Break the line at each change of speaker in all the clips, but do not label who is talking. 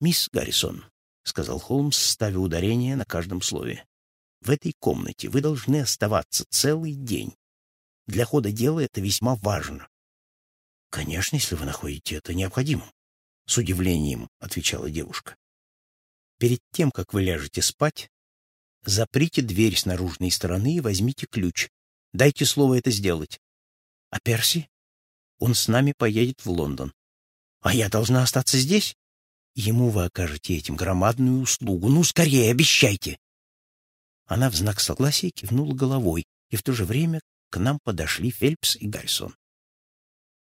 «Мисс Гаррисон», — сказал Холмс, ставя ударение на каждом слове, — «в этой комнате вы должны оставаться целый день. Для хода дела это весьма важно». «Конечно, если вы находите это необходимым», — с удивлением отвечала девушка. «Перед тем, как вы ляжете спать, заприте дверь с наружной стороны и возьмите ключ. Дайте слово это сделать. А Перси? Он с нами поедет в Лондон. А я должна остаться здесь? Ему вы окажете этим громадную услугу. Ну, скорее, обещайте!» Она в знак согласия кивнула головой, и в то же время к нам подошли Фельпс и Гаррисон.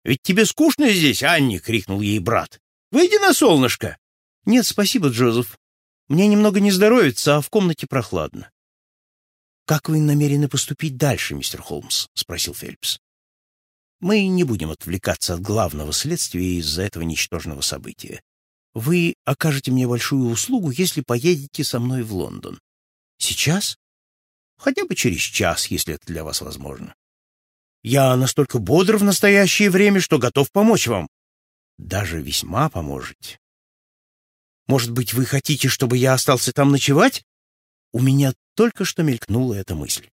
«Ведь тебе скучно здесь, Анни!» — крикнул ей брат. «Выйди на солнышко!»
«Нет, спасибо, Джозеф. Мне немного не здоровится, а в комнате прохладно». «Как вы намерены поступить дальше, мистер Холмс?» — спросил Фельпс. «Мы не будем отвлекаться от главного следствия из-за этого ничтожного события. Вы окажете мне большую услугу, если поедете со мной в Лондон. Сейчас? Хотя бы через час, если это для вас возможно.
Я настолько бодр в настоящее время, что готов помочь вам.
Даже весьма поможете. Может быть, вы хотите, чтобы я остался там ночевать? У меня только что мелькнула эта мысль.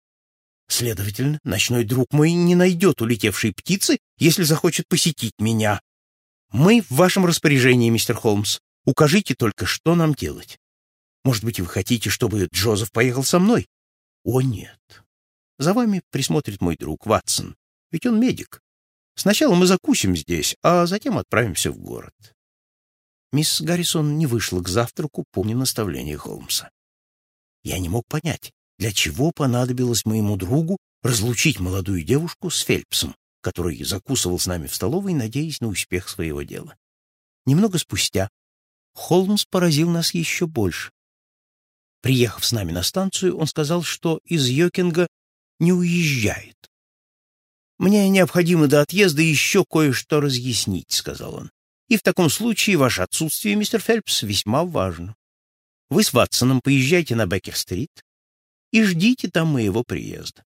Следовательно, ночной друг мой не найдет улетевшей птицы, если захочет посетить меня. Мы в вашем распоряжении, мистер Холмс. Укажите только, что нам делать. Может быть, вы хотите, чтобы Джозеф поехал со мной? О, нет. За вами присмотрит мой друг Ватсон, ведь он медик. Сначала мы закусим здесь, а затем отправимся в город. Мисс Гаррисон не вышла к завтраку, помня наставление Холмса. Я не мог понять, для чего понадобилось моему другу разлучить молодую девушку с Фельпсом, который закусывал с нами в столовой, надеясь на успех своего дела. Немного спустя Холмс поразил нас еще больше. Приехав с нами на станцию, он сказал, что из Йокинга не уезжает. «Мне необходимо до отъезда еще кое-что разъяснить», — сказал он. «И в таком случае ваше отсутствие, мистер Фельпс, весьма важно. Вы с Ватсоном поезжайте на Беккер-стрит и ждите там моего приезда.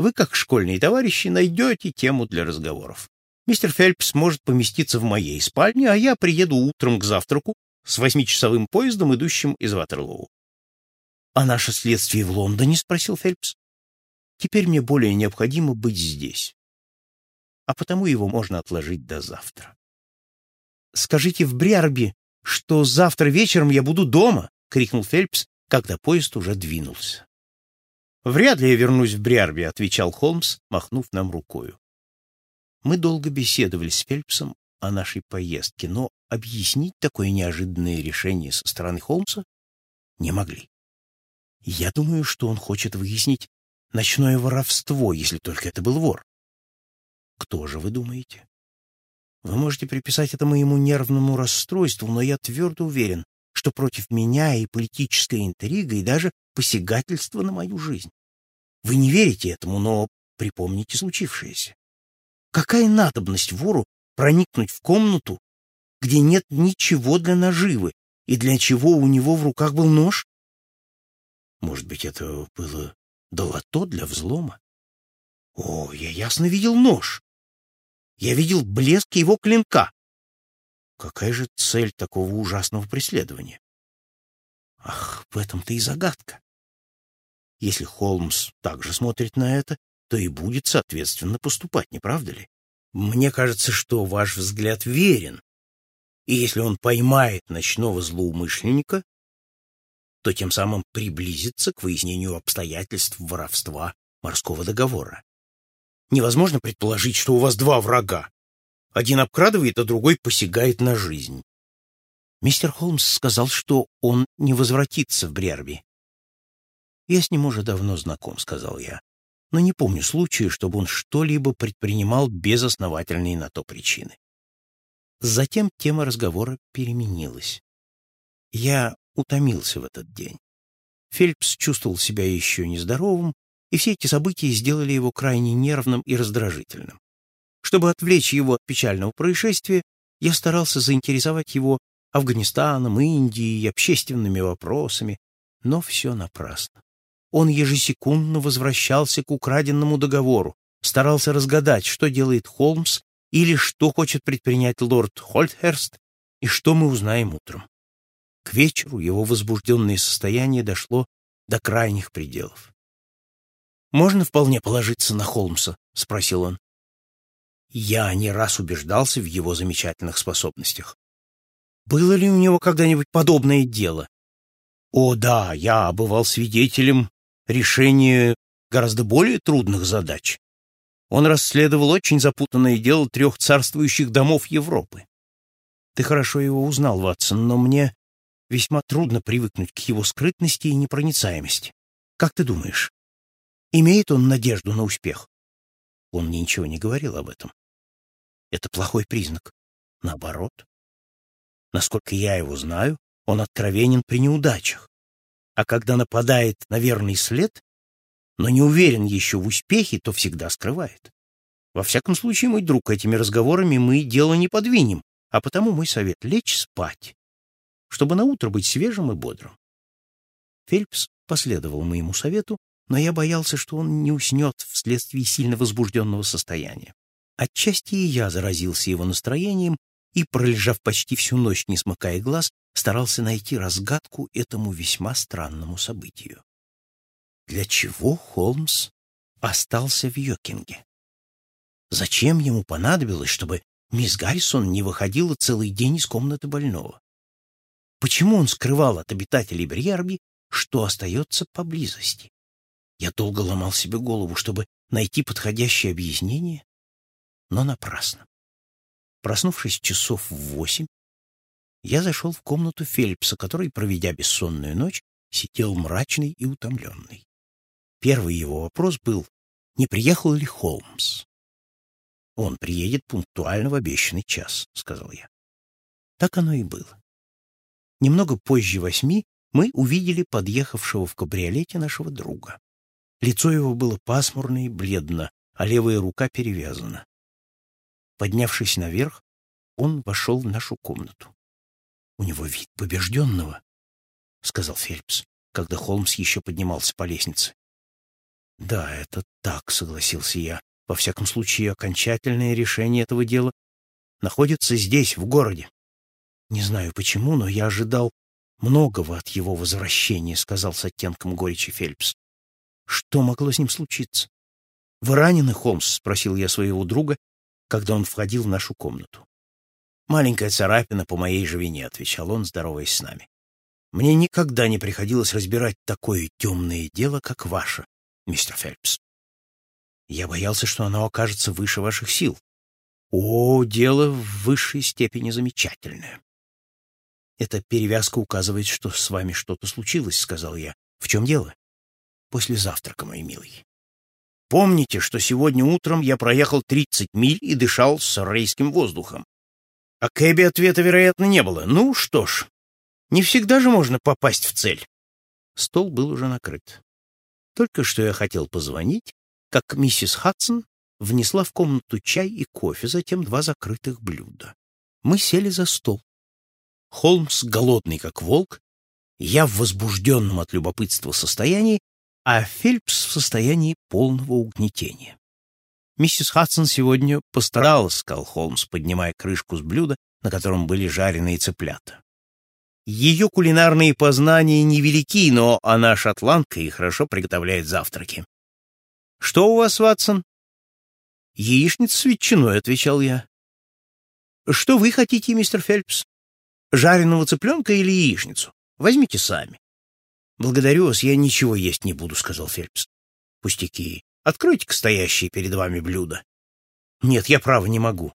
Вы, как школьные товарищи, найдете тему для разговоров. Мистер Фельпс может поместиться в моей спальне, а я приеду утром к завтраку с восьмичасовым поездом, идущим из Ватерлоу. — А наше следствие в Лондоне? — спросил Фельпс. — Теперь мне более необходимо быть здесь. А потому его можно отложить до завтра. — Скажите в Бриарби, что завтра вечером я буду дома! — крикнул Фельпс, когда поезд уже двинулся. «Вряд ли я вернусь в Бриарби», — отвечал Холмс, махнув нам рукою. Мы долго беседовали с Фельпсом о нашей поездке, но объяснить такое неожиданное решение со стороны Холмса не могли. Я думаю, что он хочет выяснить ночное воровство, если только это был вор. Кто же вы думаете? Вы можете приписать это моему нервному расстройству, но я твердо уверен, что против меня и политическая интрига, и даже посягательство на мою жизнь. Вы не верите этому, но припомните случившееся. Какая надобность вору проникнуть в комнату, где нет ничего для наживы, и для чего у него в руках был нож? Может быть, это было долото для взлома? О, я ясно видел нож. Я видел блеск его клинка. Какая же цель такого ужасного преследования? Ах, в этом-то и загадка. Если Холмс также смотрит на это, то и будет соответственно поступать, не правда ли? Мне кажется, что ваш взгляд верен. И если он поймает ночного злоумышленника, то тем самым приблизится к выяснению обстоятельств воровства морского договора. Невозможно предположить, что у вас два врага. Один обкрадывает, а другой посягает на жизнь. Мистер Холмс сказал, что он не возвратится в Брерби. «Я с ним уже давно знаком», — сказал я, «но не помню случая, чтобы он что-либо предпринимал без основательной на то причины». Затем тема разговора переменилась. Я утомился в этот день. Фельпс чувствовал себя еще нездоровым, и все эти события сделали его крайне нервным и раздражительным. Чтобы отвлечь его от печального происшествия, я старался заинтересовать его Афганистаном, Индией, общественными вопросами, но все напрасно. Он ежесекундно возвращался к украденному договору, старался разгадать, что делает Холмс или что хочет предпринять лорд Хольтхерст, И что мы узнаем утром? К вечеру его возбужденное состояние дошло до крайних пределов. «Можно вполне положиться на Холмса?» — спросил он. Я не раз убеждался в его замечательных способностях. Было ли у него когда-нибудь подобное дело? О, да, я бывал свидетелем решения гораздо более трудных задач. Он расследовал очень запутанное дело трех царствующих домов Европы. Ты хорошо его узнал, Ватсон, но мне весьма трудно привыкнуть к его скрытности и непроницаемости. Как ты думаешь, имеет он надежду на успех? Он мне ничего не говорил об этом. Это плохой признак. Наоборот. Насколько я его знаю, он откровенен при неудачах. А когда нападает на верный след, но не уверен еще в успехе, то всегда скрывает. Во всяком случае, мой друг, этими разговорами мы дело не подвинем, а потому мой совет — лечь спать, чтобы наутро быть свежим и бодрым. Фельпс последовал моему совету, но я боялся, что он не уснет вследствие сильно возбужденного состояния. Отчасти и я заразился его настроением и, пролежав почти всю ночь, не смыкая глаз, старался найти разгадку этому весьма странному событию. Для чего Холмс остался в Йокинге? Зачем ему понадобилось, чтобы мисс Гаррисон не выходила целый день из комнаты больного? Почему он скрывал от обитателей Бриарби, что остается поблизости? Я долго ломал себе голову, чтобы найти подходящее объяснение, но напрасно. Проснувшись часов в восемь, я зашел в комнату Фелипса, который, проведя бессонную ночь, сидел мрачный и утомленный. Первый его вопрос был, не приехал ли Холмс. «Он приедет пунктуально в обещанный час», — сказал я. Так оно и было. Немного позже восьми мы увидели подъехавшего в кабриолете нашего друга. Лицо его было пасмурно и бледно, а левая рука перевязана. Поднявшись наверх, он вошел в нашу комнату. «У него вид побежденного», — сказал Фельпс, когда Холмс еще поднимался по лестнице. «Да, это так», — согласился я. «Во всяком случае, окончательное решение этого дела находится здесь, в городе. Не знаю почему, но я ожидал многого от его возвращения», — сказал с оттенком горечи Фельпс. «Что могло с ним случиться?» «Вы ранены, Холмс?» — спросил я своего друга, когда он входил в нашу комнату. «Маленькая царапина по моей же вине», — отвечал он, здороваясь с нами. «Мне никогда не приходилось разбирать такое темное дело, как ваше, мистер Фелпс. Я боялся, что оно окажется выше ваших сил. О, дело в высшей степени замечательное». «Эта перевязка указывает, что с вами что-то случилось», — сказал я. «В чем дело?» «После завтрака, мой милый. Помните, что сегодня утром я проехал 30 миль и дышал с рейским воздухом? А Кэби ответа, вероятно, не было. Ну что ж, не всегда же можно попасть в цель. Стол был уже накрыт. Только что я хотел позвонить, как миссис Хадсон внесла в комнату чай и кофе, затем два закрытых блюда. Мы сели за стол. Холмс, голодный как волк, я в возбужденном от любопытства состоянии, а Фельпс в состоянии полного угнетения. «Миссис Хадсон сегодня постаралась», — сказал Холмс, поднимая крышку с блюда, на котором были жареные цыплята. «Ее кулинарные познания невелики, но она шотландка и хорошо приготовляет завтраки». «Что у вас, Ватсон?» «Яичница с ветчиной», — отвечал я. «Что вы хотите, мистер Фельпс? Жареного цыпленка или яичницу? Возьмите сами». «Благодарю вас, я ничего есть не буду», — сказал Фельпс. «Пустяки. Откройте-ка стоящие перед вами блюда». «Нет, я право не могу».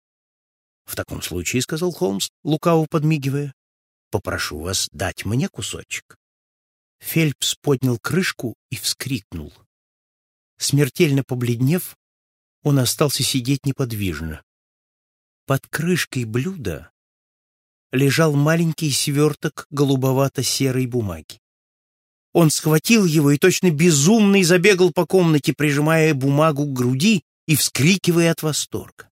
«В таком случае», — сказал Холмс, лукаво подмигивая, — «попрошу вас дать мне кусочек». Фельпс поднял крышку и вскрикнул. Смертельно побледнев, он остался сидеть неподвижно. Под крышкой блюда лежал маленький сверток голубовато-серой бумаги. Он схватил его и точно безумный забегал по комнате, прижимая бумагу к груди и вскрикивая от восторга.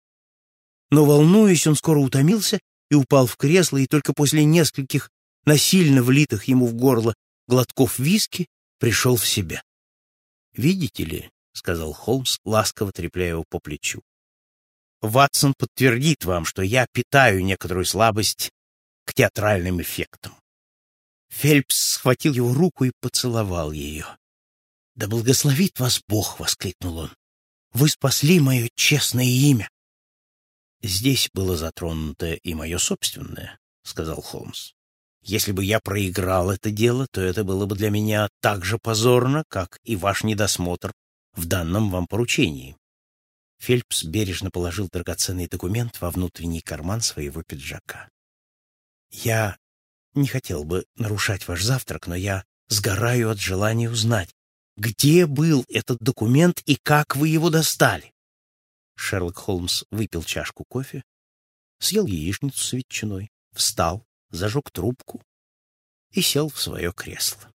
Но, волнуясь, он скоро утомился и упал в кресло, и только после нескольких насильно влитых ему в горло глотков виски пришел в себя. «Видите ли», — сказал Холмс, ласково трепляя его по плечу, «Ватсон подтвердит вам, что я питаю некоторую слабость к театральным эффектам. Фельпс схватил его руку и поцеловал ее. «Да благословит вас Бог!» — воскликнул он. «Вы спасли мое честное имя!» «Здесь было затронуто и мое собственное», — сказал Холмс. «Если бы я проиграл это дело, то это было бы для меня так же позорно, как и ваш недосмотр в данном вам поручении». Фельпс бережно положил драгоценный документ во внутренний карман своего пиджака. «Я не хотел бы нарушать ваш завтрак, но я сгораю от желания узнать, где был этот документ и как вы его достали. Шерлок Холмс выпил чашку кофе, съел яичницу с ветчиной, встал, зажег трубку и сел в свое кресло.